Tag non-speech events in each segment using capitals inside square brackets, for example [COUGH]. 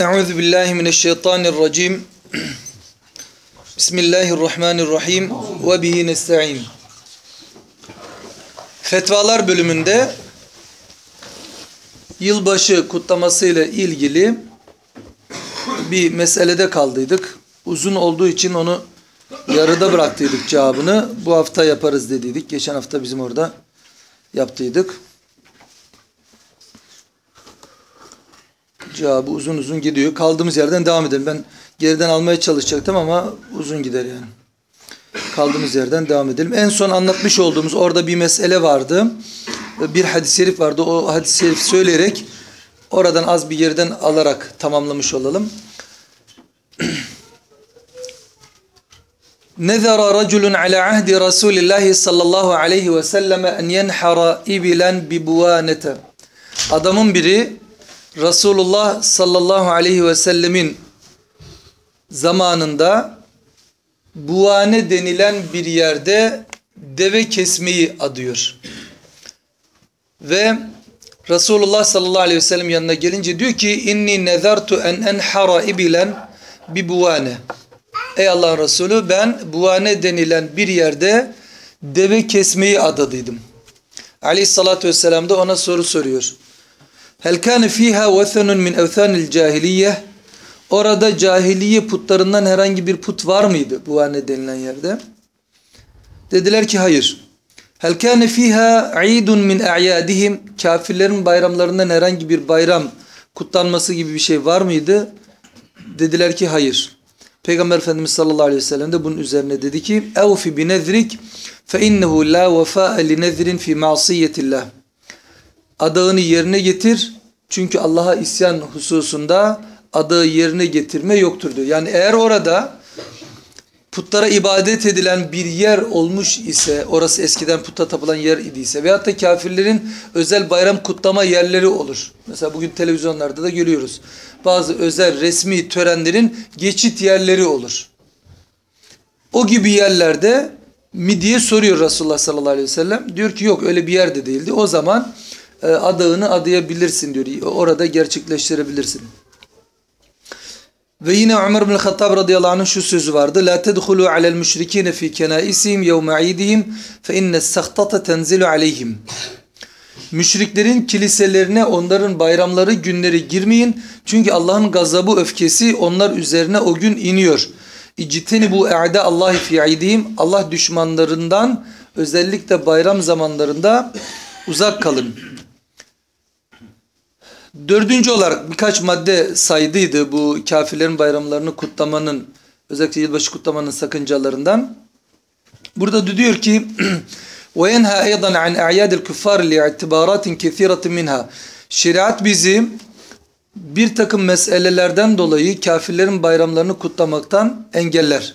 Euzu billahi mineşşeytanirracim. Bismillahirrahmanirrahim ve bihi nestaîn. Fetvalar bölümünde yılbaşı kutlaması ile ilgili bir meselede kaldıydık. Uzun olduğu için onu yarıda bıraktıydık cevabını. Bu hafta yaparız dediydik. Geçen hafta bizim orada yaptıydık. Cevabı uzun uzun gidiyor. Kaldığımız yerden devam edelim. Ben geriden almaya çalışacaktım ama uzun gider yani. Kaldığımız yerden devam edelim. En son anlatmış olduğumuz orada bir mesele vardı. Bir hadis-i şerif vardı. O hadis-i şerif söyleyerek oradan az bir yerden alarak tamamlamış olalım. [CLEARS THROAT] Nezara raculun ala ahdi Resulillahi sallallahu aleyhi ve selleme en yenhara ibilen bi buvanete. Adamın biri Resulullah sallallahu aleyhi ve sellemin zamanında buane denilen bir yerde deve kesmeyi adıyor. Ve Resulullah sallallahu aleyhi ve sellem yanına gelince diyor ki inni nezartu en enhara ibilen bi buane. Ey Allah'ın Resulü ben buane denilen bir yerde deve kesmeyi adadıydım. Aleyhissalatü vesselam da ona soru soruyor. Hel kâne fîhâ vethenun min evthânil cahiliye? Orada cahiliye putlarından herhangi bir put var mıydı buane denilen yerde? Dediler ki hayır. Hel kâne fîhâ idun min a'yâdihim? Kafirlerin bayramlarından herhangi bir bayram kutlanması gibi bir şey var mıydı? Dediler ki hayır. Peygamber Efendimiz sallallahu aleyhi ve sellem de bunun üzerine dedi ki evfi bi nezrik fe innehu la vefa li nezrin fi masiyetillah. Adağını yerine getir çünkü Allah'a isyan hususunda adağı yerine getirme yoktur diyor. Yani eğer orada putlara ibadet edilen bir yer olmuş ise, orası eskiden puta tapılan yer idiyse veyahut da kafirlerin özel bayram kutlama yerleri olur. Mesela bugün televizyonlarda da görüyoruz. Bazı özel resmi törenlerin geçit yerleri olur. O gibi yerlerde mi diye soruyor Resulullah sallallahu aleyhi ve sellem. Diyor ki yok öyle bir yerde değildi. O zaman adağını adayabilirsin diyor. Orada gerçekleştirebilirsin. Ve yine Ömer bin Hattab radıyallahu anh'ın şu sözü vardı. La tedhulu alel müşrikine fi kenaisihim yevme idihim fe inne sahtata tenzilu aleyhim. Müşriklerin kiliselerine onların bayramları günleri girmeyin. Çünkü Allah'ın gazabı öfkesi onlar üzerine o gün iniyor. İcteni bu e'de Allahi fi idihim. Allah düşmanlarından özellikle bayram zamanlarında uzak kalın. Dördüncü olarak birkaç madde saydıydı bu kafirlerin bayramlarını kutlamanın özellikle yılbaşı kutlamanın sakıncalarından. Burada diyor ki وَيَنْهَا اَيْضًا عَنْ اَعْيَادِ الْكُفَّارِ لِاِعْتِبَارَاتٍ كَثِيرَةٍ minha. Şeriat bizi bir takım meselelerden dolayı kafirlerin bayramlarını kutlamaktan engeller.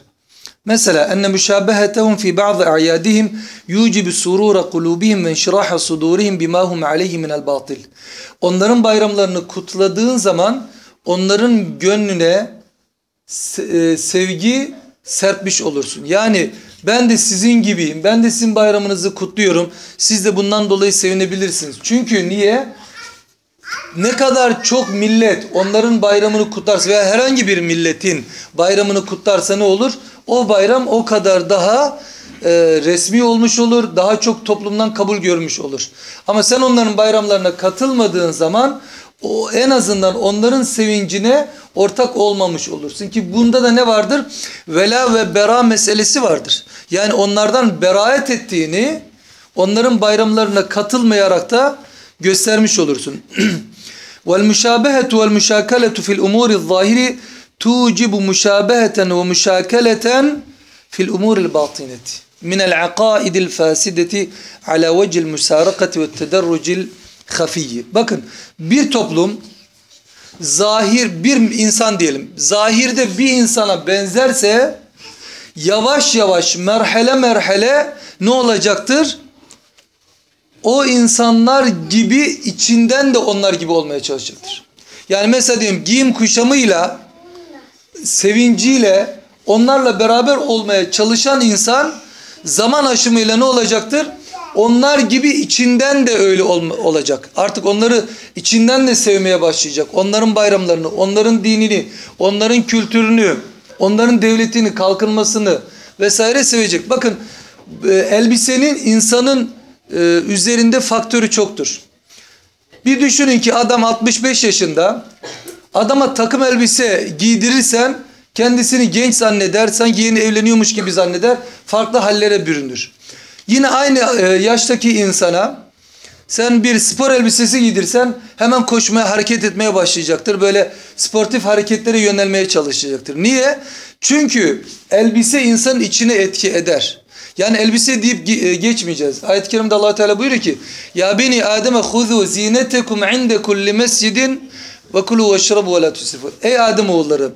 Mesela enne müşabehetehum fi bazı a'yadihim yucibu surura kulubihim ve inşiraha sudurihim bima hum aleyhi minel batil. Onların bayramlarını kutladığın zaman onların gönlüne sevgi serpmiş olursun. Yani ben de sizin gibiyim. Ben de sizin bayramınızı kutluyorum. Siz de bundan dolayı sevinebilirsiniz. Çünkü niye? Ne kadar çok millet onların bayramını kutlarsa veya herhangi bir milletin bayramını kutlarsa ne olur? O bayram o kadar daha e, resmi olmuş olur. Daha çok toplumdan kabul görmüş olur. Ama sen onların bayramlarına katılmadığın zaman o en azından onların sevincine ortak olmamış olursun ki bunda da ne vardır? Vela ve bera meselesi vardır. Yani onlardan beraat ettiğini onların bayramlarına katılmayarak da göstermiş olursun. [CLEARS THROAT] Vel müşabehetu vel müşakaletu fil umuri zahiri tucibu müşabeheten ve müşakeleten fil umuril batineti minel aqaidil fasideti ala vecil müsarakati ve tederrucil hafiyyi. Bakın bir toplum zahir bir insan diyelim zahirde bir insana benzerse yavaş yavaş merhele merhele ne olacaktır? O insanlar gibi içinden de onlar gibi olmaya çalışacaktır. Yani mesela diyelim giyim kuşamıyla sevinciyle onlarla beraber olmaya çalışan insan zaman aşımıyla ne olacaktır? onlar gibi içinden de öyle olacak. Artık onları içinden de sevmeye başlayacak. Onların bayramlarını, onların dinini, onların kültürünü, onların devletini, kalkınmasını vesaire sevecek. Bakın e, elbisenin insanın e, üzerinde faktörü çoktur. Bir düşünün ki adam 65 yaşında adama takım elbise giydirirsen kendisini genç zanneder, sanki yeni evleniyormuş gibi zanneder, farklı hallere bürünür. Yine aynı e, yaştaki insana sen bir spor elbisesi giydirsen hemen koşmaya, hareket etmeye başlayacaktır. Böyle sportif hareketlere yönelmeye çalışacaktır. Niye? Çünkü elbise insanın içine etki eder. Yani elbise deyip e, geçmeyeceğiz. Ayet-i kerimde allah Teala buyuruyor ki Ya beni Adem'e huzu zinetekum inde kulli mescidin veşrabu ve la tusrifu. Ey Adem oğulları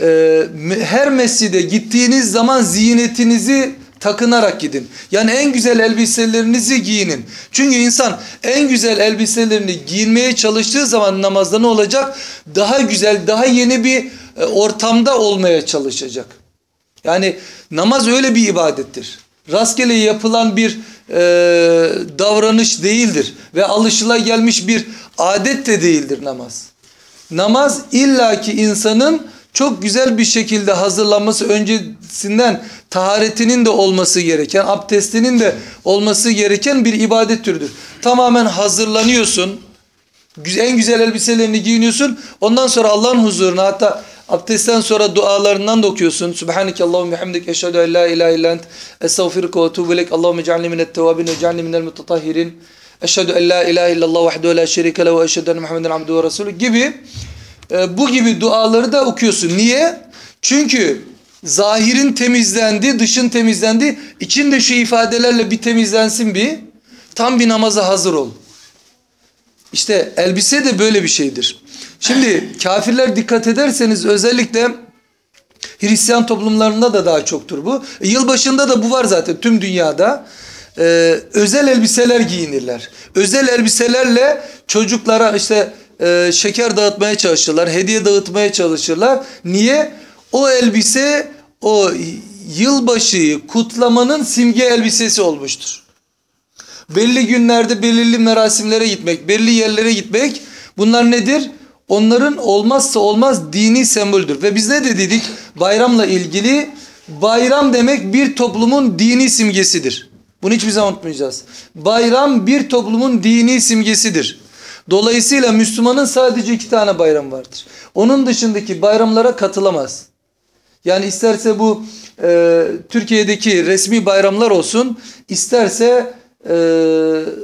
e, her mescide gittiğiniz zaman ziynetinizi takınarak gidin. Yani en güzel elbiselerinizi giyinin. Çünkü insan en güzel elbiselerini giyinmeye çalıştığı zaman namazda ne olacak? Daha güzel, daha yeni bir e, ortamda olmaya çalışacak. Yani namaz öyle bir ibadettir. Rastgele yapılan bir e, davranış değildir. Ve alışılagelmiş bir adet de değildir namaz. Namaz illaki insanın çok güzel bir şekilde hazırlanması öncesinden taharetinin de olması gereken, abdestinin de olması gereken bir ibadet türüdür. Tamamen hazırlanıyorsun. En güzel elbiselerini giyiniyorsun. Ondan sonra Allah'ın huzuruna hatta abdestten sonra dualarından da okuyorsun. Subhaneke Allahümme hamdik eşhedü en la ilahe illa ent estağfiruke ve etûbü ileyk. Allahümme ec'alni minet tevabin ve ec'alni minel mutatahhirin. Eşhedü en la ilahe illallah vahdehu la şerike lehu ve eşhedü enne Muhammeden abduhu ve resulü gibi e, bu gibi duaları da okuyorsun. Niye? Çünkü zahirin temizlendi, dışın temizlendi. İçinde şu ifadelerle bir temizlensin bir. Tam bir namaza hazır ol. İşte elbise de böyle bir şeydir. Şimdi [LAUGHS] kafirler dikkat ederseniz özellikle Hristiyan toplumlarında da daha çoktur bu. E, yılbaşında da bu var zaten tüm dünyada. Ee, özel elbiseler giyinirler. Özel elbiselerle çocuklara işte e, şeker dağıtmaya çalışırlar, hediye dağıtmaya çalışırlar. Niye? O elbise o yılbaşıyı kutlamanın simge elbisesi olmuştur. Belli günlerde belirli merasimlere gitmek, belli yerlere gitmek bunlar nedir? Onların olmazsa olmaz dini semboldür. Ve biz ne de dedik? Bayramla ilgili bayram demek bir toplumun dini simgesidir. Bunu hiçbir zaman unutmayacağız. Bayram bir toplumun dini simgesidir. Dolayısıyla Müslümanın sadece iki tane bayram vardır. Onun dışındaki bayramlara katılamaz. Yani isterse bu e, Türkiye'deki resmi bayramlar olsun, isterse e,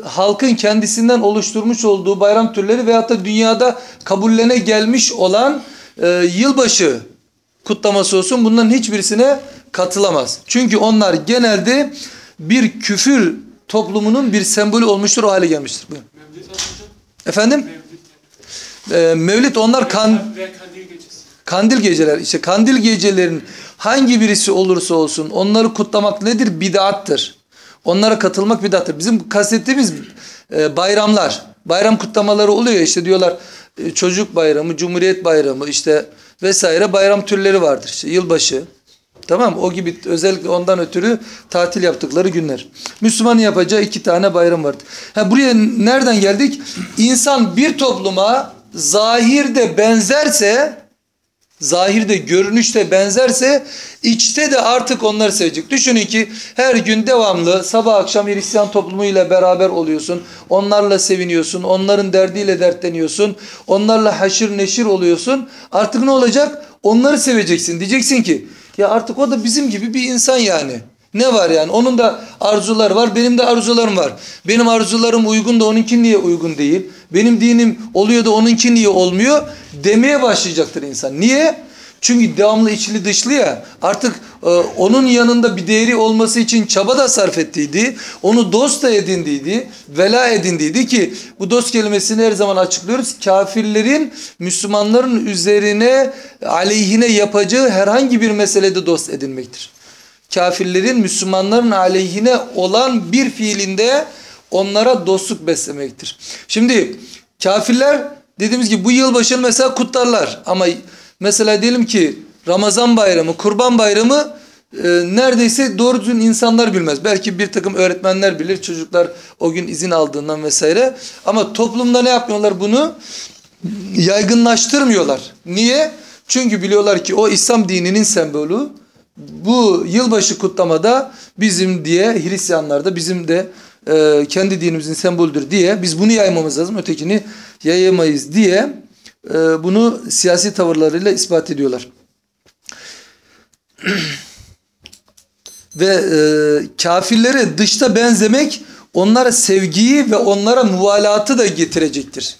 halkın kendisinden oluşturmuş olduğu bayram türleri veyahut da dünyada kabullene gelmiş olan e, yılbaşı kutlaması olsun bunların hiçbirisine katılamaz. Çünkü onlar genelde bir küfür toplumunun bir sembolü olmuştur o hale gelmiştir. Buyurun. Efendim? Mevlid. E, Mevlid onlar kan. Kandil geceler işte kandil gecelerin hangi birisi olursa olsun onları kutlamak nedir? Bidattır. Onlara katılmak bidattır. Bizim kastettiğimiz e, bayramlar, bayram kutlamaları oluyor işte diyorlar e, çocuk bayramı, cumhuriyet bayramı işte vesaire bayram türleri vardır. İşte yılbaşı. Tamam? O gibi özellikle ondan ötürü tatil yaptıkları günler. Müslümanın yapacağı iki tane bayram vardır. Ha, buraya nereden geldik? İnsan bir topluma zahirde benzerse zahirde görünüşte benzerse içte de artık onları sevecek. Düşünün ki her gün devamlı sabah akşam Hristiyan toplumuyla beraber oluyorsun. Onlarla seviniyorsun. Onların derdiyle dertleniyorsun. Onlarla haşır neşir oluyorsun. Artık ne olacak? Onları seveceksin. Diyeceksin ki ya artık o da bizim gibi bir insan yani. Ne var yani? Onun da arzuları var, benim de arzularım var. Benim arzularım uygun da onunki niye uygun değil? Benim dinim oluyor da onunki niye olmuyor? Demeye başlayacaktır insan. Niye? Çünkü devamlı içli dışlı ya. Artık e, onun yanında bir değeri olması için çaba da sarf ettiydi. Onu dost da edindiydi. Vela edindiydi ki bu dost kelimesini her zaman açıklıyoruz. Kafirlerin Müslümanların üzerine aleyhine yapacağı herhangi bir meselede dost edinmektir kafirlerin Müslümanların aleyhine olan bir fiilinde onlara dostluk beslemektir. Şimdi kafirler dediğimiz gibi bu yılbaşını mesela kutlarlar ama mesela diyelim ki Ramazan bayramı, Kurban bayramı e, neredeyse doğru düzgün insanlar bilmez. Belki bir takım öğretmenler bilir. Çocuklar o gün izin aldığından vesaire. Ama toplumda ne yapmıyorlar bunu? Yaygınlaştırmıyorlar. Niye? Çünkü biliyorlar ki o İslam dininin sembolü. Bu yılbaşı kutlamada bizim diye Hristiyanlarda bizim de e, kendi dinimizin sembolüdür diye biz bunu yaymamız lazım. Ötekini yayamayız diye e, bunu siyasi tavırlarıyla ispat ediyorlar. [CLEARS THROAT] ve e, kafirlere dışta benzemek onlara sevgiyi ve onlara muvalatı da getirecektir.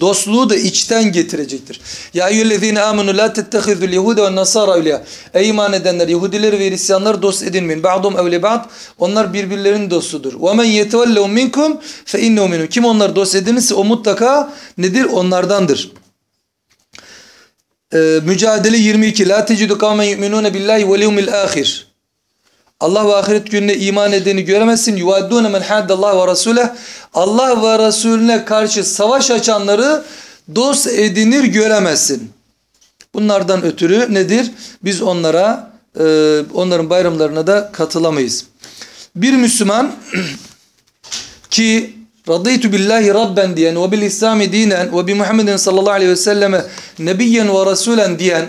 Dostluğu da içten getirecektir. Ya eyyühellezine amenu la tettehizul yehude ve nasara evliya. Ey iman edenler Yahudileri ve Hristiyanları dost edinmeyin. Ba'dum evli ba'd. Onlar birbirlerinin dostudur. Ve men yetevellehum minkum fe innehu minhum. Kim onları dost edinirse o mutlaka nedir? Onlardandır. Ee, Mücadele 22. La tecidu kavmen yu'minune billahi vel yevmil ahir. Allah ve ahiret gününe iman edeni göremezsin. Yuvaddûne men haddallah ve rasuleh. Allah ve Resulüne karşı savaş açanları dost edinir göremezsin. Bunlardan ötürü nedir? Biz onlara, e, onların bayramlarına da katılamayız. Bir Müslüman [CLEARS THROAT] ki radıytu billahi rabben diyen ve bil İslami dinen ve bi Muhammedin sallallahu aleyhi ve selleme nebiyyen ve rasulen diyen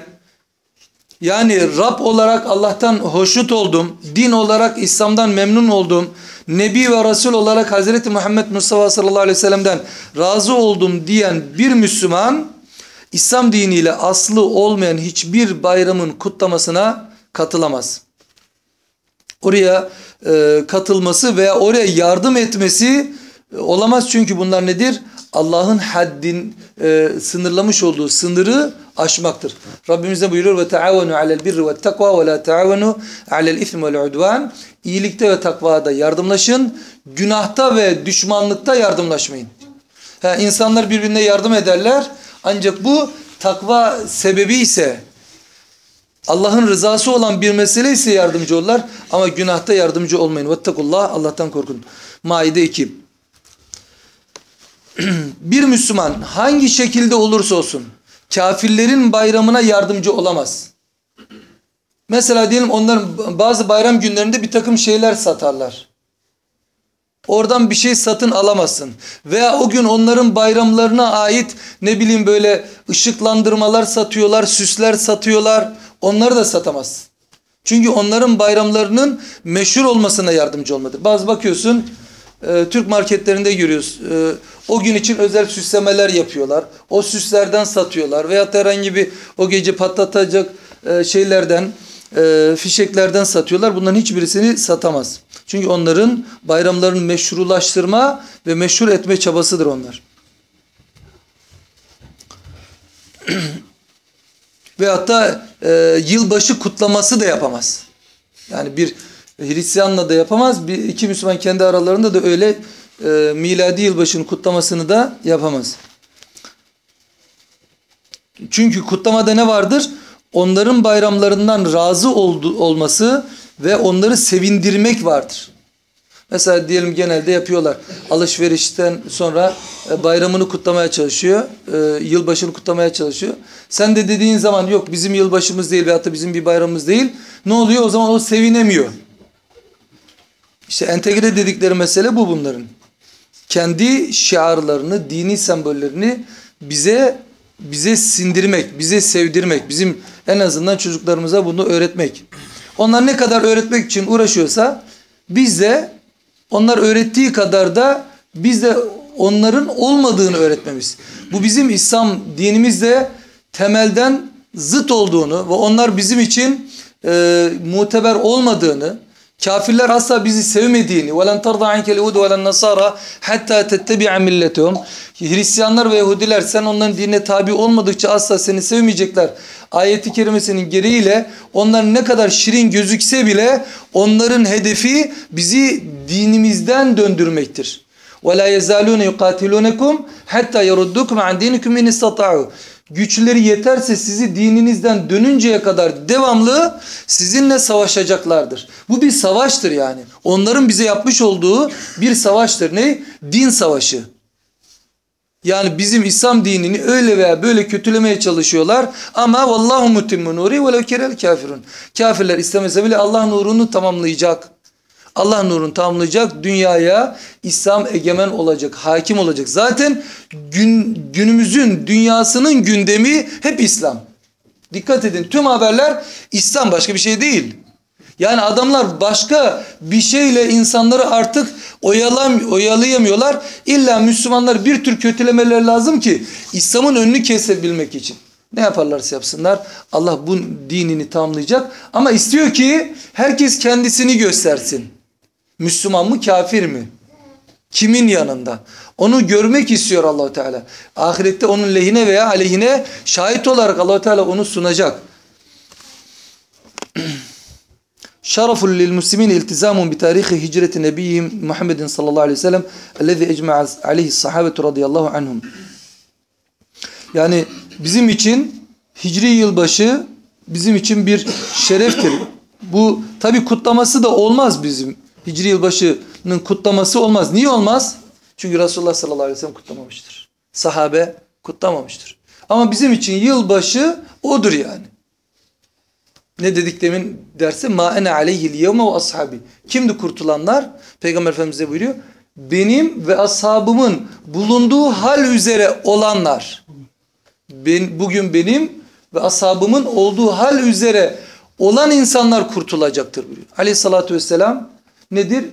yani Rab olarak Allah'tan hoşnut oldum, din olarak İslam'dan memnun oldum, Nebi ve Resul olarak Hazreti Muhammed Mustafa sallallahu aleyhi ve sellem'den razı oldum diyen bir Müslüman, İslam diniyle aslı olmayan hiçbir bayramın kutlamasına katılamaz. Oraya e, katılması veya oraya yardım etmesi e, olamaz çünkü bunlar nedir? Allah'ın haddin e, sınırlamış olduğu sınırı aşmaktır. Rabbimiz de buyuruyor ve taavenu alel birri ve takva ve la taavenu alel ismi vel udvan. İyilikte ve takvada yardımlaşın, günahta ve düşmanlıkta yardımlaşmayın. Ha, insanlar birbirine yardım ederler ancak bu takva sebebi ise Allah'ın rızası olan bir mesele ise yardımcı olurlar ama günahta yardımcı olmayın. Vettakullah Allah'tan korkun. Maide 2 [CLEARS THROAT] bir Müslüman hangi şekilde olursa olsun kafirlerin bayramına yardımcı olamaz. Mesela diyelim onların bazı bayram günlerinde bir takım şeyler satarlar. Oradan bir şey satın alamazsın. Veya o gün onların bayramlarına ait ne bileyim böyle ışıklandırmalar satıyorlar, süsler satıyorlar. Onları da satamazsın. Çünkü onların bayramlarının meşhur olmasına yardımcı olmadır. Bazı bakıyorsun e, Türk marketlerinde görüyoruz. E, o gün için özel süslemeler yapıyorlar. O süslerden satıyorlar. Veya herhangi bir o gece patlatacak e, şeylerden, e, fişeklerden satıyorlar. Bunların hiçbirisini satamaz. Çünkü onların bayramlarını meşrulaştırma ve meşhur etme çabasıdır onlar. [CLEARS THROAT] ve hatta e, yılbaşı kutlaması da yapamaz. Yani bir Hristiyanla da yapamaz. Bir, iki Müslüman kendi aralarında da öyle e, miladi yılbaşının kutlamasını da yapamaz. Çünkü kutlamada ne vardır? Onların bayramlarından razı oldu, olması ve onları sevindirmek vardır. Mesela diyelim genelde yapıyorlar. Alışverişten sonra e, bayramını kutlamaya çalışıyor. E, yılbaşını kutlamaya çalışıyor. Sen de dediğin zaman yok bizim yılbaşımız değil veyahut da bizim bir bayramımız değil. Ne oluyor? O zaman o sevinemiyor. İşte entegre dedikleri mesele bu bunların. Kendi şiarlarını, dini sembollerini bize bize sindirmek, bize sevdirmek, bizim en azından çocuklarımıza bunu öğretmek. Onlar ne kadar öğretmek için uğraşıyorsa biz de onlar öğrettiği kadar da biz de onların olmadığını öğretmemiz. Bu bizim İslam dinimizde temelden zıt olduğunu ve onlar bizim için e, muteber olmadığını, Kafirler asla bizi sevmediğini وَلَنْ تَرْضَ عَنْكَ الْيَهُودُ وَلَا النَّصَارَى حَتَّى تَتَّبِعَ مِلَّتُهُمْ Hristiyanlar ve Yahudiler sen onların dinine tabi olmadıkça asla seni sevmeyecekler. Ayeti kerimesinin gereğiyle onlar ne kadar şirin gözükse bile onların hedefi bizi dinimizden döndürmektir. وَلَا يَزَالُونَ يُقَاتِلُونَكُمْ حَتَّى يَرُدُّكُمْ عَنْ دِينِكُمْ اِنِ اسْتَطَعُوا güçleri yeterse sizi dininizden dönünceye kadar devamlı sizinle savaşacaklardır. Bu bir savaştır yani. Onların bize yapmış olduğu bir savaştır. Ne? Din savaşı. Yani bizim İslam dinini öyle veya böyle kötülemeye çalışıyorlar. Ama vallahu mutimmu nuri ve lev kerel kafirun. Kafirler istemese bile Allah nurunu tamamlayacak. Allah nurunu tamamlayacak. Dünyaya İslam egemen olacak, hakim olacak. Zaten gün, günümüzün dünyasının gündemi hep İslam. Dikkat edin tüm haberler İslam başka bir şey değil. Yani adamlar başka bir şeyle insanları artık oyalam, oyalayamıyorlar. İlla Müslümanlar bir tür kötülemeleri lazım ki İslam'ın önünü kesebilmek için. Ne yaparlarsa yapsınlar Allah bu dinini tamamlayacak. Ama istiyor ki herkes kendisini göstersin. Müslüman mı kafir mi? Kimin yanında? Onu görmek istiyor Allahu Teala. Ahirette onun lehine veya aleyhine şahit olarak Allahu Teala onu sunacak. [CLEARS THROAT] Şereful lil muslimin iltizamun bi tarihi hicreti nebiyim Muhammedin sallallahu aleyhi ve sellem ellezî ecma'a aleyhi sahabetu radıyallahu anhum. Yani bizim için hicri yılbaşı bizim için bir şereftir. Bu tabi kutlaması da olmaz bizim Hicri yılbaşının kutlaması olmaz. Niye olmaz? Çünkü Resulullah sallallahu aleyhi ve sellem kutlamamıştır. Sahabe kutlamamıştır. Ama bizim için yılbaşı odur yani. Ne dedik demin derse ma ene aleyhil yevme ve ashabi. Kimdi kurtulanlar? Peygamber Efendimiz de buyuruyor. Benim ve ashabımın bulunduğu hal üzere olanlar. Ben, bugün benim ve ashabımın olduğu hal üzere olan insanlar kurtulacaktır buyuruyor. Aleyhissalatü vesselam nedir?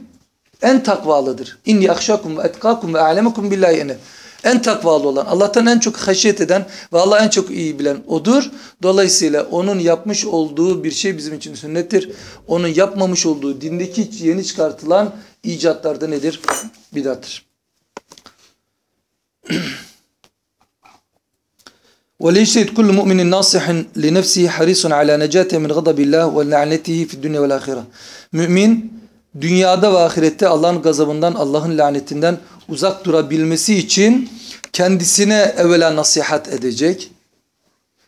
En takvalıdır. İnni akşakum ve etkakum ve alemekum billahi ene. En takvalı olan, Allah'tan en çok haşyet eden ve Allah'ı en çok iyi bilen odur. Dolayısıyla onun yapmış olduğu bir şey bizim için sünnettir. Onun yapmamış olduğu dindeki yeni çıkartılan icatlarda nedir? Bidattır. وليجتهد كل مؤمن ناصح لنفسه حريص على نجاته من غضب الله ولعنته في الدنيا والآخرة. Mümin dünyada ve ahirette Allah'ın gazabından, Allah'ın lanetinden uzak durabilmesi için kendisine evvela nasihat edecek.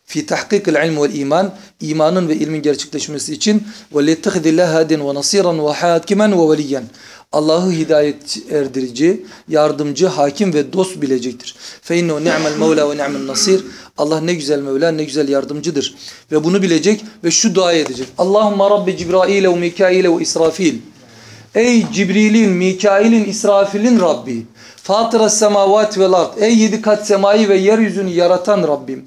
Fi tahkikil ilm ve iman, imanın ve ilmin gerçekleşmesi için ve lettehidillah hadin ve nasiran ve hakimen ve veliyen. Allah'ı hidayet erdirici, yardımcı, hakim ve dost bilecektir. Fe innehu ni'mel mevla ve ni'mel nasir. Allah ne güzel Mevla, ne güzel yardımcıdır. Ve bunu bilecek ve şu dua edecek. Allahümme Rabbi Cibrail ve Mikail ve İsrafil. Ey Cibril'in, Mikail'in, İsrafil'in Rabbi. Fatıra semavat ve ard. Ey yedi kat semayı ve yeryüzünü yaratan Rabbim.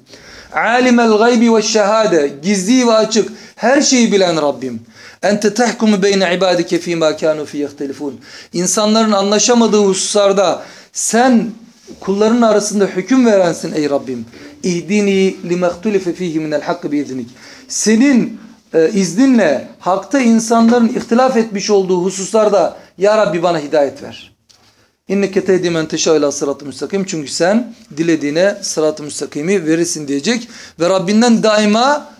Alimel gaybi ve şehade. Gizli ve açık. Her şeyi bilen Rabbim. Ente tahkumu beyne ibadike fîmâ kânû fî yehtelifûn. İnsanların anlaşamadığı hususlarda sen kulların arasında hüküm verensin ey Rabbim. İhdini limehtulife fîhî minel hakkı biiznik. Senin e, izninle hakta insanların ihtilaf etmiş olduğu hususlarda Ya Rabbi bana hidayet ver. İnneke tehdi men teşâ sıratı müstakim. Çünkü sen dilediğine sıratı müstakimi verirsin diyecek. Ve Rabbinden daima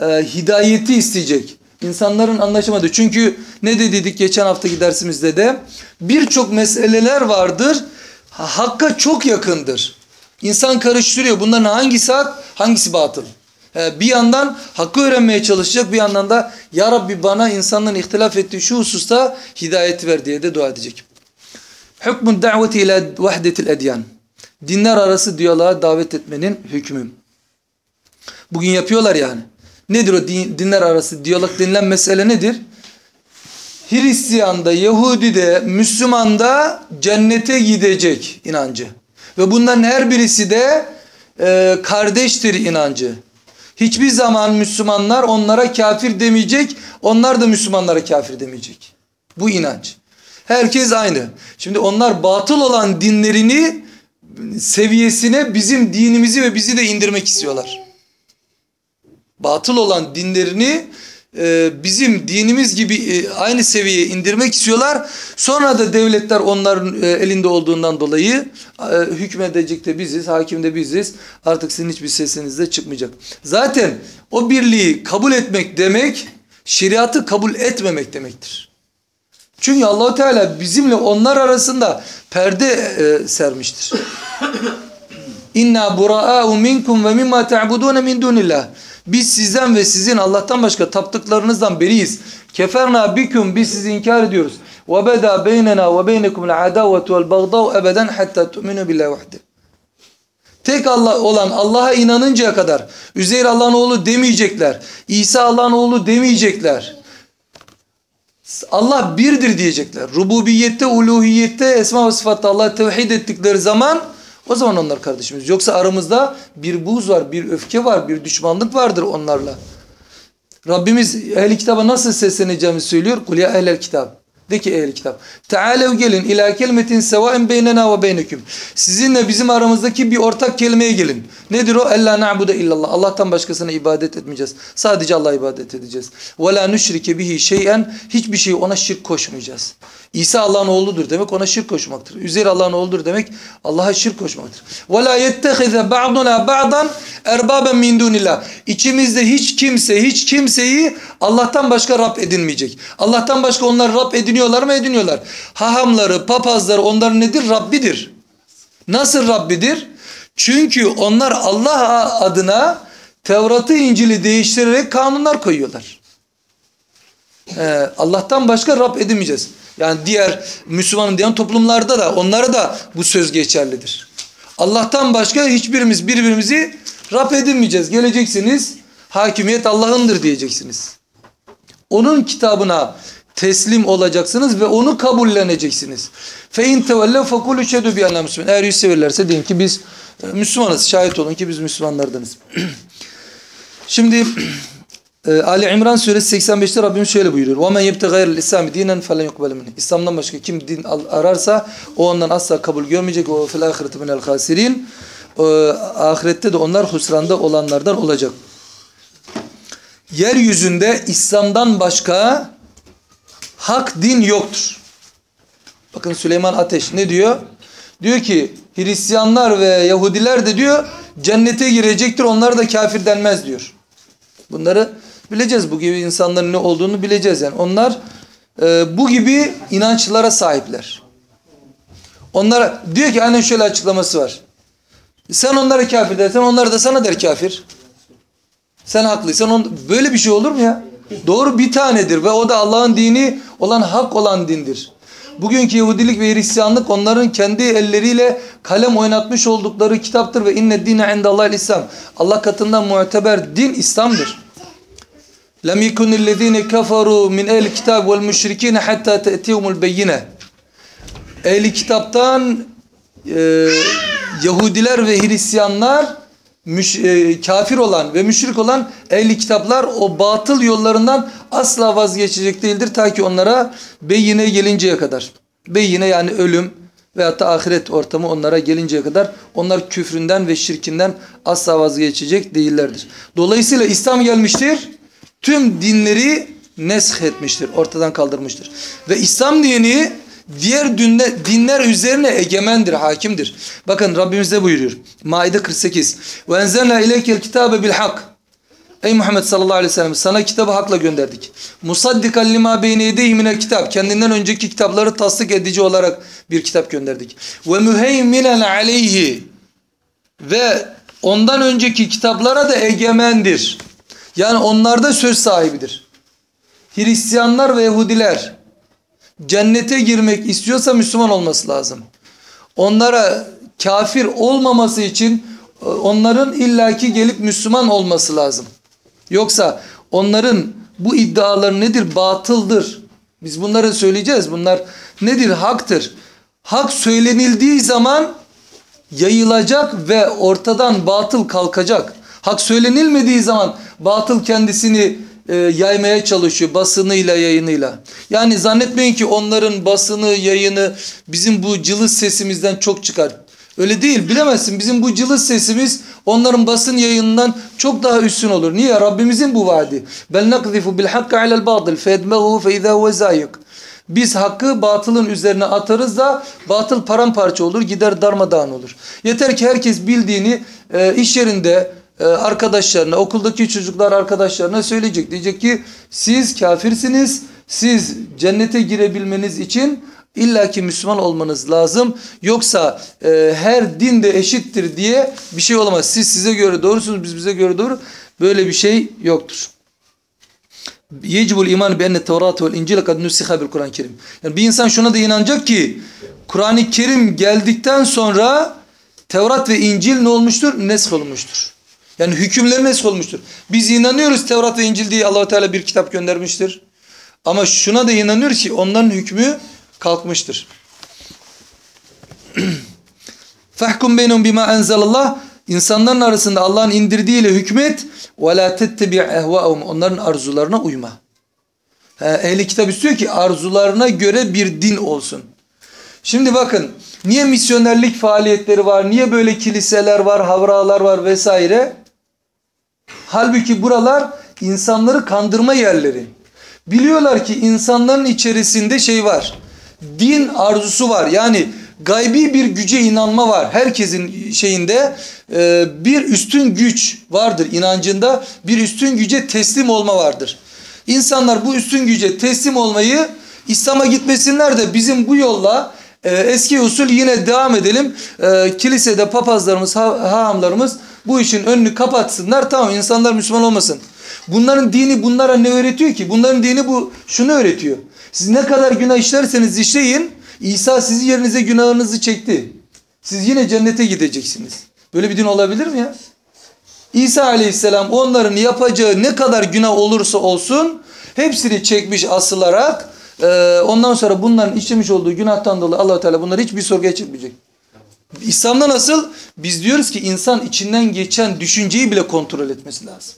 e, hidayeti isteyecek. İnsanların anlaşamadığı. Çünkü ne dedik geçen haftaki dersimizde de birçok meseleler vardır. Hakka çok yakındır. İnsan karıştırıyor. Bunların hangisi hak, hangisi batıl. Bir yandan hakkı öğrenmeye çalışacak bir yandan da Ya Rabbi bana insanların ihtilaf ettiği şu hususta hidayeti ver diye de dua edecek. Hükmün daveti ile vahdetil edyan. Dinler arası diyaloğa davet etmenin hükmü. Bugün yapıyorlar yani. Nedir o din, dinler arası diyalog denilen mesele nedir? Hristiyan'da, Yahudi'de, Müslüman'da cennete gidecek inancı. Ve bunların her birisi de e, kardeştir inancı. Hiçbir zaman Müslümanlar onlara kafir demeyecek, onlar da Müslümanlara kafir demeyecek. Bu inanç. Herkes aynı. Şimdi onlar batıl olan dinlerini seviyesine bizim dinimizi ve bizi de indirmek istiyorlar. Batıl olan dinlerini e, bizim dinimiz gibi e, aynı seviyeye indirmek istiyorlar. Sonra da devletler onların e, elinde olduğundan dolayı e, hükmedecek de biziz, hakim de biziz. Artık sizin hiçbir sesiniz de çıkmayacak. Zaten o birliği kabul etmek demek şeriatı kabul etmemek demektir. Çünkü Allahu Teala bizimle onlar arasında perde e, sermiştir. İnna buraa'u minkum ve mimma ta'budun min dunillah. Biz sizden ve sizin Allah'tan başka taptıklarınızdan beriyiz. Keferna biküm biz sizi inkar ediyoruz. Ve beda beynena ve beynekum el adavetu vel bagdav ebeden hatta tu'minu billahi vahde. Tek Allah olan Allah'a inanıncaya kadar Üzeyr Allah'ın oğlu demeyecekler. İsa Allah'ın oğlu demeyecekler. Allah birdir diyecekler. Rububiyette, uluhiyette, esma ve sıfatta Allah'ı tevhid ettikleri zaman o zaman onlar kardeşimiz. Yoksa aramızda bir buz var, bir öfke var, bir düşmanlık vardır onlarla. Rabbimiz ehli kitaba nasıl sesleneceğimizi söylüyor. Kul ya ehlel kitap. De ki ehli kitap. Tealev gelin ila kelimetin sevaen beynena ve beyneküm. Sizinle bizim aramızdaki bir ortak kelimeye gelin. Nedir o? Ella na'bude illallah. Allah'tan başkasına ibadet etmeyeceğiz. Sadece Allah'a ibadet edeceğiz. Ve la nüşrike bihi şeyen. Hiçbir şeyi ona şirk koşmayacağız. İsa Allah'ın oğludur demek ona şirk koşmaktır. Üzeyr Allah'ın oğludur demek Allah'a şirk koşmaktır. Ve la yettehize ba'duna ba'dan erbaben min dunillah. İçimizde hiç kimse hiç kimseyi Allah'tan başka Rab edinmeyecek. Allah'tan başka onlar Rab ediniyorlar mı? Ediniyorlar. Hahamları, papazları onların nedir? Rabbidir. Nasıl Rabbidir? Çünkü onlar Allah adına Tevrat'ı, İncil'i değiştirerek kanunlar koyuyorlar. Ee, Allah'tan başka Rab edinmeyeceğiz. Yani diğer Müslümanın diyen toplumlarda da onlara da bu söz geçerlidir. Allah'tan başka hiçbirimiz birbirimizi Rab edinmeyeceğiz. Geleceksiniz hakimiyet Allah'ındır diyeceksiniz. Onun kitabına teslim olacaksınız ve onu kabulleneceksiniz. Fe in tevellev fekulu şedu bi enna müslüman. Eğer yüz severlerse deyin ki biz e, Müslümanız. Şahit olun ki biz Müslümanlardanız. [CLEARS THROAT] Şimdi e, Ali İmran suresi 85'te Rabbimiz şöyle buyuruyor. وَمَنْ يَبْتَ غَيْرِ الْاِسْلَامِ دِينًا فَلَنْ يُقْبَلَ مِنْهِ İslam'dan başka kim din ararsa o ondan asla kabul görmeyecek. O fil ahireti minel hasirin. Ahirette de onlar husranda olanlardan olacak. Yeryüzünde İslam'dan başka hak din yoktur. Bakın Süleyman Ateş ne diyor? Diyor ki Hristiyanlar ve Yahudiler de diyor cennete girecektir onlara da kafir denmez diyor. Bunları bileceğiz. Bu gibi insanların ne olduğunu bileceğiz. Yani onlar e, bu gibi inançlara sahipler. Onlara diyor ki aynen şöyle açıklaması var. Sen onlara kafir dersen onlar da sana der kafir. Sen haklıysan on, böyle bir şey olur mu ya? Doğru bir tanedir ve o da Allah'ın dini olan hak olan dindir. Bugünkü Yahudilik ve Hristiyanlık onların kendi elleriyle kalem oynatmış oldukları kitaptır ve inne dine indallahil İslam. Allah katından muteber din İslam'dır. Lem yekunillezine kafaru min ehli kitab vel müşrikine hatta te'tiyumul beyine. Ehli kitaptan e, Yahudiler ve Hristiyanlar müş, e, kafir olan ve müşrik olan ehli kitaplar o batıl yollarından asla vazgeçecek değildir ta ki onlara beyine gelinceye kadar. Beyine yani ölüm veyahut da ahiret ortamı onlara gelinceye kadar onlar küfründen ve şirkinden asla vazgeçecek değillerdir. Dolayısıyla İslam gelmiştir. Tüm dinleri nesh etmiştir. Ortadan kaldırmıştır. Ve İslam dini diğer dinler, dinler üzerine egemendir, hakimdir. Bakın Rabbimiz de buyuruyor. Maide 48. Ve ileykel kitabe bil hak. Ey Muhammed sallallahu aleyhi ve sellem sana kitabı hakla gönderdik. Musaddikan lima beyne yedeyhi minel kitap. Kendinden önceki kitapları tasdik edici olarak bir kitap gönderdik. Ve müheyminen aleyhi. Ve ondan önceki kitaplara da egemendir. Yani onlarda söz sahibidir. Hristiyanlar ve Yahudiler cennete girmek istiyorsa Müslüman olması lazım. Onlara kafir olmaması için e, onların illaki gelip Müslüman olması lazım. Yoksa onların bu iddiaları nedir? Batıldır. Biz bunları söyleyeceğiz. Bunlar nedir? Haktır. Hak söylenildiği zaman yayılacak ve ortadan batıl kalkacak. Hak söylenilmediği zaman batıl kendisini e, yaymaya çalışıyor basınıyla yayınıyla. Yani zannetmeyin ki onların basını yayını bizim bu cılız sesimizden çok çıkar. Öyle değil bilemezsin bizim bu cılız sesimiz onların basın yayınından çok daha üstün olur. Niye? Rabbimizin bu vaadi. Bel nakzifu bil hakka alel batil feyedmehu fe izâ huve. Biz hakkı batılın üzerine atarız da batıl paramparça olur gider darmadağın olur. Yeter ki herkes bildiğini e, iş yerinde arkadaşlarına, okuldaki çocuklar arkadaşlarına söyleyecek. Diyecek ki siz kafirsiniz, siz cennete girebilmeniz için illaki Müslüman olmanız lazım. Yoksa e, her din de eşittir diye bir şey olamaz. Siz size göre doğrusunuz, biz bize göre doğru. Böyle bir şey yoktur. Yecibul iman bi enne Tevrat ve İncil kad nusiha bil Kur'an-ı Kerim. Yani bir insan şuna da inanacak ki Kur'an-ı Kerim geldikten sonra Tevrat ve İncil ne olmuştur? Nesk olmuştur. Yani hükümleri nesk olmuştur. Biz inanıyoruz Tevrat ve İncil diye allah Teala bir kitap göndermiştir. Ama şuna da inanıyoruz ki onların hükmü kalkmıştır. [CLEARS THROAT] Fahkum beynum bima enzelallah. İnsanların arasında Allah'ın indirdiğiyle hükmet ve la tettebi' ehva'hum. Onların arzularına uyma. Ehli kitap istiyor ki arzularına göre bir din olsun. Şimdi bakın niye misyonerlik faaliyetleri var? Niye böyle kiliseler var, havralar var vesaire? Halbuki buralar insanları kandırma yerleri. Biliyorlar ki insanların içerisinde şey var. Din arzusu var. Yani gaybi bir güce inanma var. Herkesin şeyinde e, bir üstün güç vardır inancında. Bir üstün güce teslim olma vardır. İnsanlar bu üstün güce teslim olmayı İslam'a gitmesinler de bizim bu yolla e, eski usul yine devam edelim. E, kilisede papazlarımız, ha- bu işin önünü kapatsınlar. Tamam insanlar Müslüman olmasın. Bunların dini bunlara ne öğretiyor ki? Bunların dini bu şunu öğretiyor. Siz ne kadar günah işlerseniz işleyin İsa sizi yerinize günahınızı çekti. Siz yine cennete gideceksiniz. Böyle bir din olabilir mi ya? İsa aleyhisselam onların yapacağı ne kadar günah olursa olsun hepsini çekmiş asılarak ondan sonra bunların işlemiş olduğu günahtan dolayı allah Teala bunları hiçbir sorguya çekmeyecek. İslam'da nasıl? Biz diyoruz ki insan içinden geçen düşünceyi bile kontrol etmesi lazım.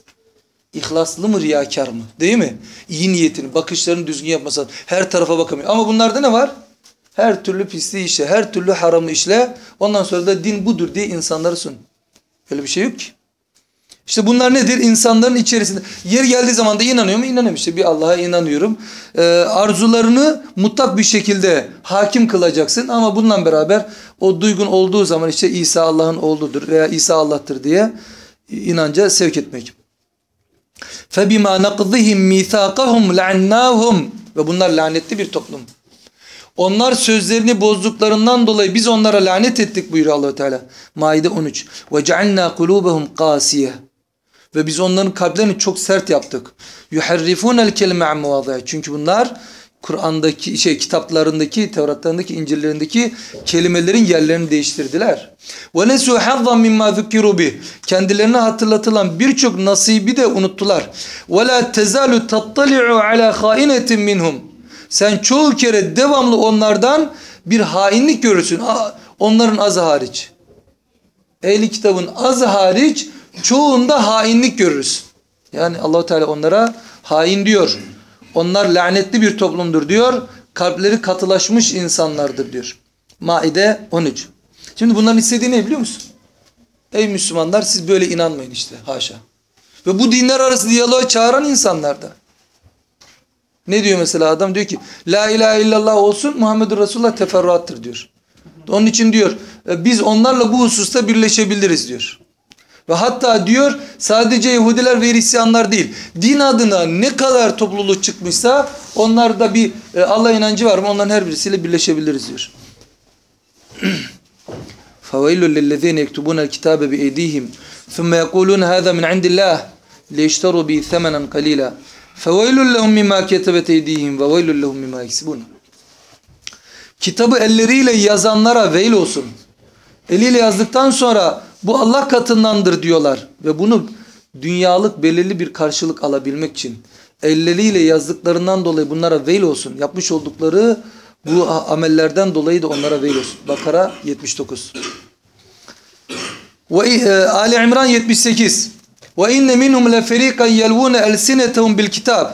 İhlaslı mı riyakar mı? Değil mi? İyi niyetini, bakışlarını düzgün yapması Her tarafa bakamıyor. Ama bunlarda ne var? Her türlü pisliği işle, her türlü haramı işle. Ondan sonra da din budur diye insanları sun. Öyle bir şey yok ki. İşte bunlar nedir? İnsanların içerisinde. Yer geldiği zaman da inanıyor mu? İnanıyorum işte. Bir Allah'a inanıyorum. Ee, arzularını mutlak bir şekilde hakim kılacaksın. Ama bununla beraber o duygun olduğu zaman işte İsa Allah'ın oğludur veya İsa Allah'tır diye inanca sevk etmek. فَبِمَا نَقْضِهِمْ مِيثَاقَهُمْ لَعَنَّاهُمْ Ve bunlar lanetli bir toplum. Onlar sözlerini bozduklarından dolayı biz onlara lanet ettik buyuruyor allah Teala. Maide 13. وَجَعَلْنَا قُلُوبَهُمْ قَاسِيَةً Ve biz onların kalplerini çok sert yaptık. يُحَرِّفُونَ الْكَلِمَ عَمْ مُوَضَيَ Çünkü bunlar Kur'an'daki şey kitaplarındaki, Tevratlarındaki, İncil'lerindeki kelimelerin yerlerini değiştirdiler. وَنَسُوا حَظًّا مِمَّا ذُكِّرُوا بِهِ Kendilerine hatırlatılan birçok nasibi de unuttular. وَلَا تَزَالُ تَطَّلِعُ عَلَى خَائِنَةٍ مِّنْهُمْ Sen çoğu kere devamlı onlardan bir hainlik görürsün. Onların azı hariç. Ehli kitabın azı hariç çoğunda hainlik görürüz. Yani Allahu Teala onlara hain diyor. Onlar lanetli bir toplumdur diyor. Kalpleri katılaşmış insanlardır diyor. Maide 13. Şimdi bunların istediği ne biliyor musun? Ey Müslümanlar siz böyle inanmayın işte haşa. Ve bu dinler arası diyaloğa çağıran insanlarda. Ne diyor mesela adam diyor ki La ilahe illallah olsun Muhammedur Resulullah teferruattır diyor. Onun için diyor biz onlarla bu hususta birleşebiliriz diyor. Ve hatta diyor sadece Yahudiler ve Hristiyanlar değil. Din adına ne kadar topluluk çıkmışsa onlarda bir e, Allah inancı var mı onların her birisiyle birleşebiliriz diyor. فَوَيْلُ لِلَّذ۪ينَ يَكْتُبُونَ الْكِتَابَ بِاَيْد۪يهِمْ ثُمَّ يَقُولُونَ هَذَا مِنْ عِنْدِ اللّٰهِ لِيَشْتَرُوا بِهِ ثَمَنًا قَلِيلًا فَوَيْلُ لَهُمْ مِمَّا كَتَبَتْ اَيْد۪يهِمْ وَوَيْلُ لَهُمْ مِمَّا يَكْسِبُونَ Kitabı elleriyle yazanlara veil olsun. Eliyle yazdıktan sonra bu Allah katındandır diyorlar. Ve bunu dünyalık belirli bir karşılık alabilmek için elleriyle yazdıklarından dolayı bunlara veil olsun. Yapmış oldukları bu amellerden dolayı da onlara veil olsun. Bakara 79. Ve e, Ali İmran 78. Ve inne minhum le feriqan yelvun elsinetehum bil kitab.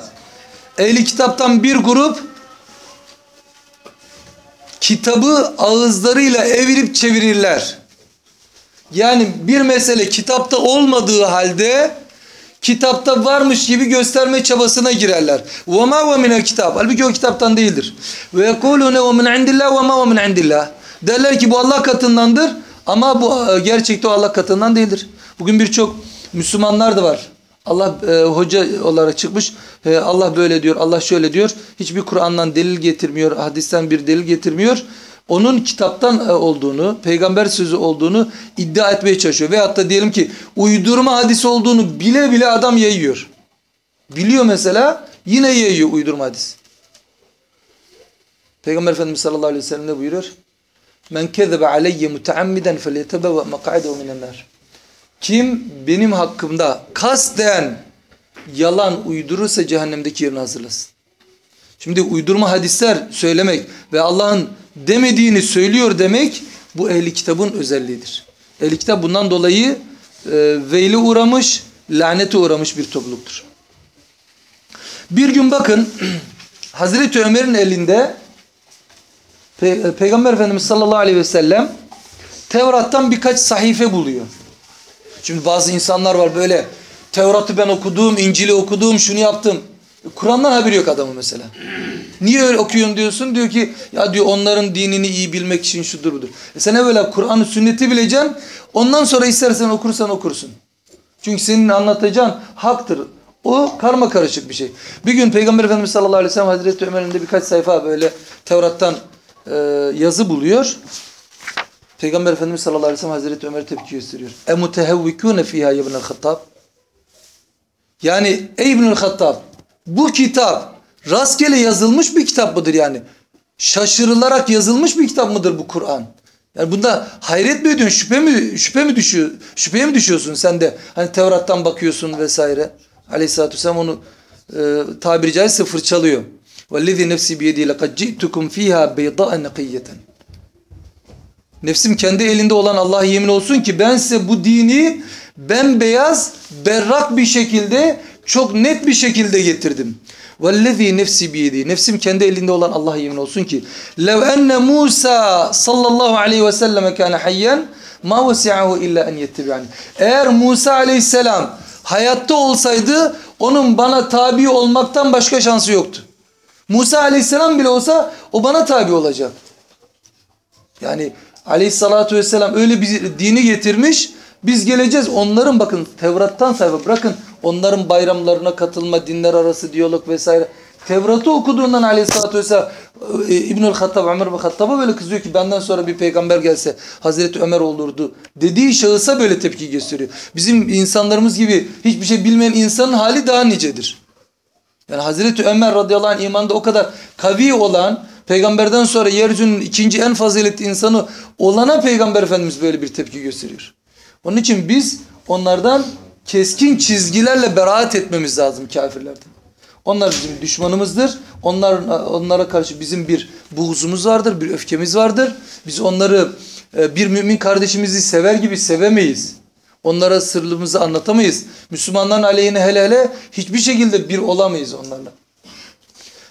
Ehli kitaptan bir grup kitabı ağızlarıyla evirip çevirirler. Yani bir mesele kitapta olmadığı halde kitapta varmış gibi gösterme çabasına girerler. وَمَا وَمِنَ kitap. Halbuki o kitaptan değildir. وَيَقُولُونَ وَمِنْ عِنْدِ اللّٰهِ وَمَا وَمِنْ عِنْدِ اللّٰهِ Derler ki bu Allah katındandır ama bu e, gerçekte o Allah katından değildir. Bugün birçok Müslümanlar da var. Allah e, hoca olarak çıkmış. E, Allah böyle diyor, Allah şöyle diyor. Hiçbir Kur'an'dan delil getirmiyor, hadisten bir delil getirmiyor. Onun kitaptan e, olduğunu, peygamber sözü olduğunu iddia etmeye çalışıyor. Veyahut da diyelim ki uydurma hadis olduğunu bile bile adam yayıyor. Biliyor mesela yine yayıyor uydurma hadis. Peygamber Efendimiz sallallahu aleyhi ve sellem ne buyuruyor? Men kezebe aleyye muteammiden felyetebevve mek'adehu minen nar. Kim benim hakkımda kasten yalan uydurursa cehennemdeki yerini hazırlasın. Şimdi uydurma hadisler söylemek ve Allah'ın demediğini söylüyor demek bu ehli kitabın özelliğidir. Ehli kitap bundan dolayı e, veyle uğramış, lanete uğramış bir topluluktur. Bir gün bakın [CLEARS THROAT] Hazreti Ömer'in elinde Pe- Peygamber Efendimiz sallallahu aleyhi ve sellem Tevrat'tan birkaç sahife buluyor. Şimdi bazı insanlar var böyle Tevrat'ı ben okudum, İncil'i okudum, şunu yaptım. Kur'an'dan haberi yok adamın mesela. Niye öyle okuyorsun diyorsun? Diyor ki ya diyor onların dinini iyi bilmek için şudur budur. E sen evvela Kur'an'ı sünneti bileceksin. Ondan sonra istersen okursan okursun. Çünkü senin anlatacağın haktır. O karma karışık bir şey. Bir gün Peygamber Efendimiz sallallahu aleyhi ve sellem Hazreti Ömer'in de birkaç sayfa böyle Tevrat'tan e, yazı buluyor. Peygamber Efendimiz sallallahu aleyhi ve sellem Hazreti Ömer tepki gösteriyor. Emutehevvikûne fîhâ ibnel Hattab. Yani ey İbnül Hattab bu kitap rastgele yazılmış bir kitap mıdır yani? Şaşırılarak yazılmış bir kitap mıdır bu Kur'an? Yani bunda hayret mi ediyorsun? Şüphe mi şüphe mi düşüyor? Şüpheye mi düşüyorsun sen de? Hani Tevrat'tan bakıyorsun vesaire. Aleyhissalatu vesselam onu e, tabiri caizse fırçalıyor. Vellezî nefsi biyedî lekad ci'tukum fîhâ beydâ'en nekiyyeten. Nefsim kendi elinde olan Allah'a yemin olsun ki ben size bu dini bembeyaz, berrak bir şekilde çok net bir şekilde getirdim. Vellezî nefsi biyedi. Nefsim kendi elinde olan Allah'a yemin olsun ki lev enne Musa sallallahu aleyhi ve selleme kâne hayyen ma vesi'ahu illa en yettebi'ani. Eğer Musa aleyhisselam hayatta olsaydı onun bana tabi olmaktan başka şansı yoktu. Musa aleyhisselam bile olsa o bana tabi olacak. Yani aleyhissalatü vesselam öyle bir dini getirmiş. Biz geleceğiz onların bakın Tevrat'tan sayfa bırakın onların bayramlarına katılma, dinler arası diyalog vesaire. Tevrat'ı okuduğundan aleyhissalatü vesselam e, İbnül Hattab, Ömer bin Hattab'a böyle kızıyor ki benden sonra bir peygamber gelse Hazreti Ömer olurdu. Dediği şahısa böyle tepki gösteriyor. Bizim insanlarımız gibi hiçbir şey bilmeyen insanın hali daha nicedir. Yani Hazreti Ömer radıyallahu anh imanda o kadar kavi olan peygamberden sonra yeryüzünün ikinci en faziletli insanı olana peygamber efendimiz böyle bir tepki gösteriyor. Onun için biz onlardan keskin çizgilerle beraat etmemiz lazım kafirlerden. Onlar bizim düşmanımızdır. Onlar, onlara karşı bizim bir buğzumuz vardır, bir öfkemiz vardır. Biz onları e, bir mümin kardeşimizi sever gibi sevemeyiz. Onlara sırrımızı anlatamayız. Müslümanların aleyhine hele hele hiçbir şekilde bir olamayız onlarla.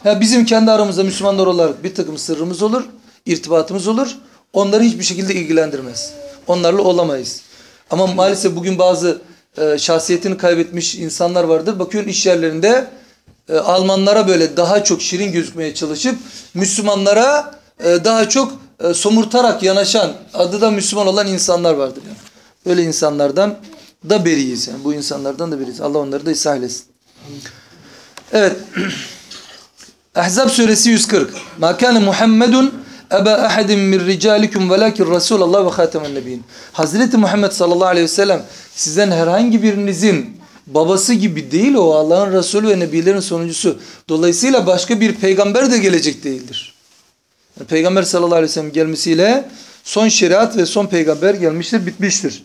Ha, bizim kendi aramızda Müslümanlar olarak bir takım sırrımız olur, irtibatımız olur. Onları hiçbir şekilde ilgilendirmez. Onlarla olamayız. Ama maalesef bugün bazı e, şahsiyetini kaybetmiş insanlar vardır. Bakıyorsun iş yerlerinde e, Almanlara böyle daha çok şirin gözükmeye çalışıp Müslümanlara e, daha çok somurtarak yanaşan, adı da Müslüman olan insanlar vardır. Yani. Öyle insanlardan da beriyiz. Yani bu insanlardan da beriyiz. Allah onları da ıslah eylesin. Evet. [CLEARS THROAT] Ahzab suresi 140. Ma kana Muhammedun eba ahadin min ricalikum velakin Resulullah ve hatemen nebiyyin. Hazreti Muhammed sallallahu aleyhi ve sellem sizden herhangi birinizin babası gibi değil o Allah'ın Resulü ve Nebilerin sonuncusu. Dolayısıyla başka bir peygamber de gelecek değildir. Yani peygamber sallallahu aleyhi ve sellem gelmesiyle son şeriat ve son peygamber gelmiştir, bitmiştir.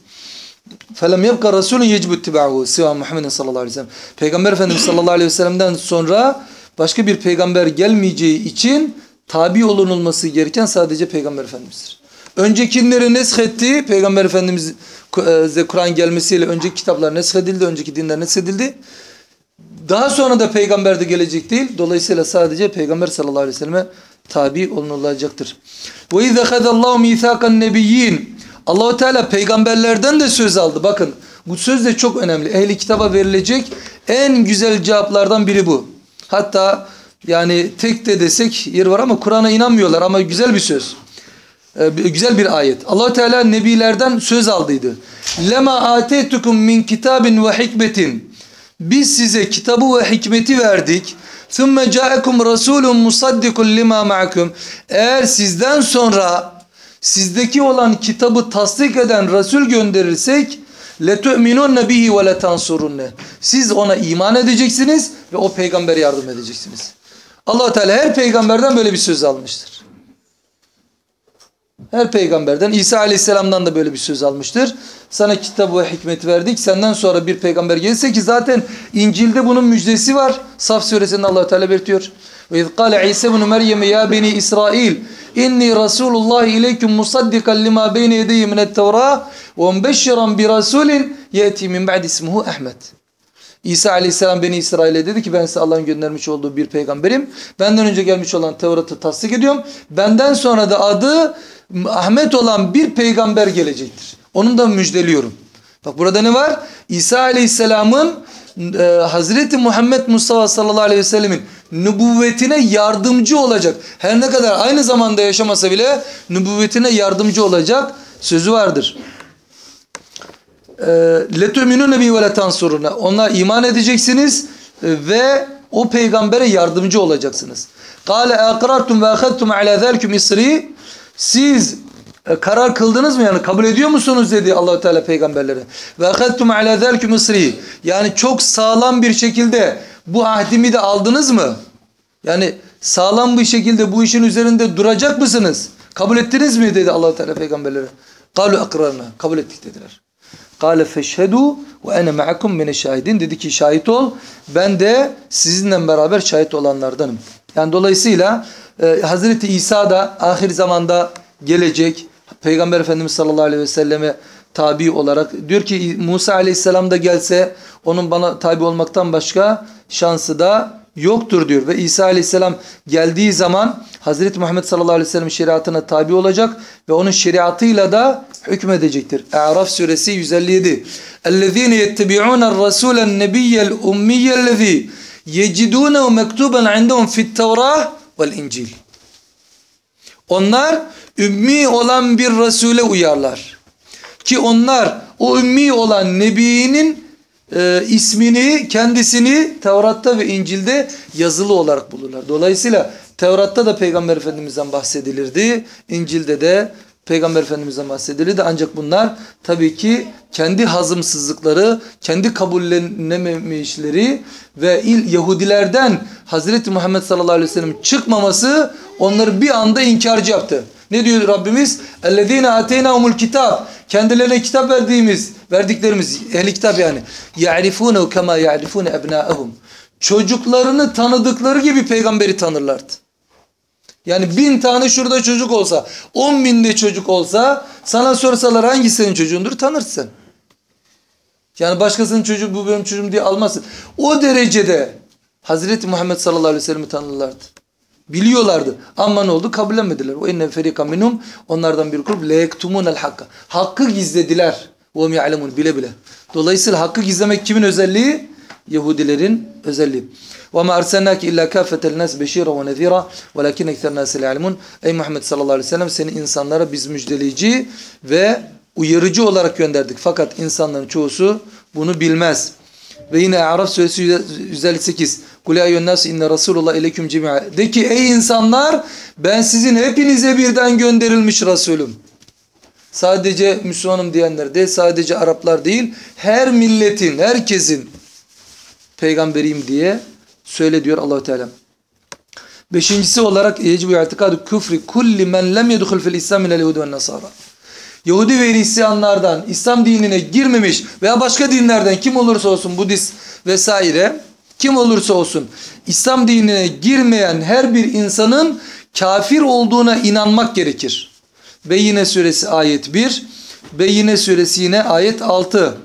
فَلَمْ يَبْقَ رَسُولٌ يَجْبُ اتِّبَعُهُ Siva Muhammedin sallallahu aleyhi ve sellem. Peygamber Efendimiz sallallahu aleyhi ve sellem'den sonra başka bir peygamber gelmeyeceği için tabi olunulması gereken sadece peygamber efendimizdir. Öncekileri neshetti. Peygamber efendimiz Kur'an gelmesiyle önceki kitaplar neshedildi. Önceki dinler neshedildi. Daha sonra da peygamber de gelecek değil. Dolayısıyla sadece peygamber sallallahu aleyhi ve selleme tabi olunulacaktır. Ve izâ khadallahu mîthâkan nebiyyin. Allahu Teala peygamberlerden de söz aldı. Bakın bu söz de çok önemli. Ehli kitaba verilecek en güzel cevaplardan biri bu. Hatta yani tek de desek yer var ama Kur'an'a inanmıyorlar ama güzel bir söz. Ee, güzel bir ayet. allah Teala nebilerden söz aldıydı. Lema atetukum min kitabin ve hikmetin. Biz size kitabı ve hikmeti verdik. ثُمَّ جَاءَكُمْ رَسُولٌ مُصَدِّقٌ لِمَا مَعَكُمْ Eğer sizden sonra sizdeki olan kitabı tasdik eden Resul gönderirsek لَتُؤْمِنُنَّ بِهِ وَلَتَنْصُرُنَّ Siz ona iman edeceksiniz ve o peygambere yardım edeceksiniz. allah Teala her peygamberden böyle bir söz almıştır. Her peygamberden İsa aleyhisselamdan da böyle bir söz almıştır. Sana kitabı ve hikmeti verdik. Senden sonra bir peygamber gelirse ki zaten İncil'de bunun müjdesi var. Saf suresinde Allah Teala belirtiyor. Ve iz kâle İsa ibn Meryem ya beni İsrail inni Rasulullah ileyküm musaddikan lima beyne yedeyye minet tevrâ ve mübeşşiran bir rasulin yeti min ba'di ismuhu Ahmet. İsa aleyhisselam beni İsrail'e dedi ki ben size Allah'ın göndermiş olduğu bir peygamberim. Benden önce gelmiş olan Tevrat'ı tasdik ediyorum. Benden sonra da adı Ahmet olan bir peygamber gelecektir. Onun da müjdeliyorum. Bak burada ne var? İsa aleyhisselamın e, Hazreti Muhammed Mustafa sallallahu aleyhi ve sellemin nübüvvetine yardımcı olacak. Her ne kadar aynı zamanda yaşamasa bile nübüvvetine yardımcı olacak sözü vardır. لَتُؤْمِنُونَ بِي وَلَتَنْصُرُونَ Ona iman edeceksiniz e, ve o peygambere yardımcı olacaksınız. قَالَ اَقْرَرْتُمْ وَاَخَذْتُمْ عَلَى ذَلْكُمْ اِسْرِي Siz e, karar kıldınız mı yani kabul ediyor musunuz dedi Allahu Teala peygamberlere. Ve akhadtum ala zalikum isri. Yani çok sağlam bir şekilde bu ahdimi de aldınız mı? Yani sağlam bir şekilde bu işin üzerinde duracak mısınız? Kabul ettiniz mi dedi Allahu Teala peygamberlere. Kalu akrarna. Kabul ettik dediler. Kale feşhedü ve ene ma'akum mine şahidin. Dedi ki şahit ol. Ben de sizinle beraber şahit olanlardanım. Yani dolayısıyla e, Hazreti İsa da ahir zamanda gelecek. Peygamber Efendimiz sallallahu aleyhi ve selleme tabi olarak diyor ki Musa aleyhisselam da gelse onun bana tabi olmaktan başka şansı da yoktur diyor. Ve İsa aleyhisselam geldiği zaman Hazreti Muhammed sallallahu aleyhi ve sellem şeriatına tabi olacak ve onun şeriatıyla da hükmedecektir. A'raf suresi 157. اَلَّذ۪ينَ يَتَّبِعُونَ الرَّسُولَ النَّبِيَّ الْاُمِّيَّ الَّذ۪ي يَجِدُونَهُ مَكْتُوبًا عِنْدَهُمْ فِي التَّوْرَةِ وَالْاِنْجِيلِ onlar ümmi olan bir Resul'e uyarlar. Ki onlar o ümmi olan Nebi'nin e, ismini, kendisini Tevrat'ta ve İncil'de yazılı olarak bulurlar. Dolayısıyla Tevrat'ta da Peygamber Efendimiz'den bahsedilirdi. İncil'de de Peygamber Efendimiz'den bahsedilirdi. Ancak bunlar tabii ki kendi hazımsızlıkları, kendi kabullenememişleri ve il Yahudilerden Hazreti Muhammed sallallahu aleyhi ve sellem çıkmaması onları bir anda inkarcı yaptı. Ne diyor Rabbimiz? اَلَّذ۪ينَ اَتَيْنَهُمُ kitap Kendilerine kitap verdiğimiz, verdiklerimiz, ehli kitap yani. يَعْرِفُونَهُ كَمَا يَعْرِفُونَ اَبْنَاءَهُمْ Çocuklarını tanıdıkları gibi peygamberi tanırlardı. Yani bin tane şurada çocuk olsa, on binde çocuk olsa sana sorsalar hangi senin çocuğundur tanırsın. Yani başkasının çocuğu bu benim çocuğum diye almazsın. O derecede Hazreti Muhammed sallallahu aleyhi ve sellem'i tanırlardı. Biliyorlardı. Ama ne oldu? Kabullenmediler. O enne ferika minhum onlardan bir grup leyektumunel hakka. Hakkı gizlediler. Ve ya'lemun bile bile. Dolayısıyla hakkı gizlemek kimin özelliği? Yahudilerin özelliği. Ve ma arsalnake illa kafetel nas beşira ve nezira velakin ekser nas ya'lemun. Ey Muhammed sallallahu aleyhi ve sellem seni insanlara biz müjdeleyici ve uyarıcı olarak gönderdik. Fakat insanların çoğusu bunu bilmez. Ve yine Araf suresi 158. Kul ya eyyühen inne Rasulullah ileyküm cemi'a. De ki ey insanlar ben sizin hepinize birden gönderilmiş Resulüm. Sadece Müslümanım diyenler değil, sadece Araplar değil, her milletin, herkesin peygamberiyim diye söyle diyor Allahu Teala. Beşincisi olarak yecibu i'tikadu küfri kulli men lem yedhul fil İslam minel yehudi ve nasara. Yahudi ve Hristiyanlardan İslam dinine girmemiş veya başka dinlerden kim olursa olsun Budist vesaire kim olursa olsun İslam dinine girmeyen her bir insanın kafir olduğuna inanmak gerekir. Beyine suresi ayet 1 Beyine suresi yine ayet 6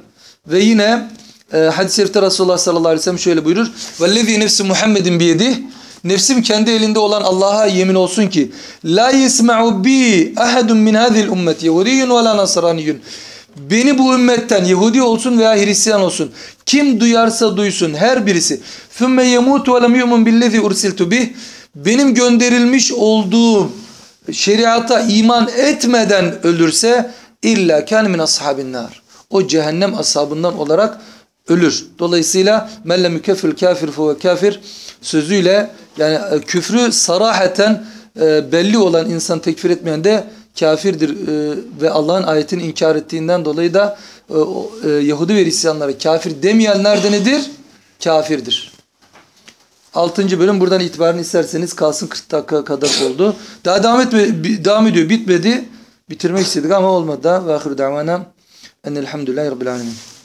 ve yine e, hadis-i şerifte Resulullah sallallahu aleyhi ve sellem şöyle buyurur. Vellezî nefsi Muhammedin biyedih Nefsim kendi elinde olan Allah'a yemin olsun ki la yesma'u bi ahadun min hadhihi ummet yahudiyyun ve nasraniyyun. Beni bu ümmetten Yahudi olsun veya Hristiyan olsun kim duyarsa duysun her birisi ثُمَّ يَمُوتُ وَلَمْ يُؤْمُنْ بِالَّذِي اُرْسِلْتُ bih benim gönderilmiş olduğum şeriata iman etmeden ölürse illa kan min ashabin nar. O cehennem ashabından olarak ölür. Dolayısıyla melle mükeffir kafir fe kafir sözüyle yani küfrü saraheten e, belli olan insan tekfir etmeyen de kafirdir e, ve Allah'ın ayetini inkar ettiğinden dolayı da e, e, Yahudi ve Hristiyanlara kafir demeyenler de nedir? Kafirdir. 6. bölüm buradan itibaren isterseniz kalsın 40 dakika kadar oldu. Daha devam etme devam ediyor bitmedi. bitirmek istedik ama olmadı. Ve ahiru davana enelhamdülillahi rabbil alemin.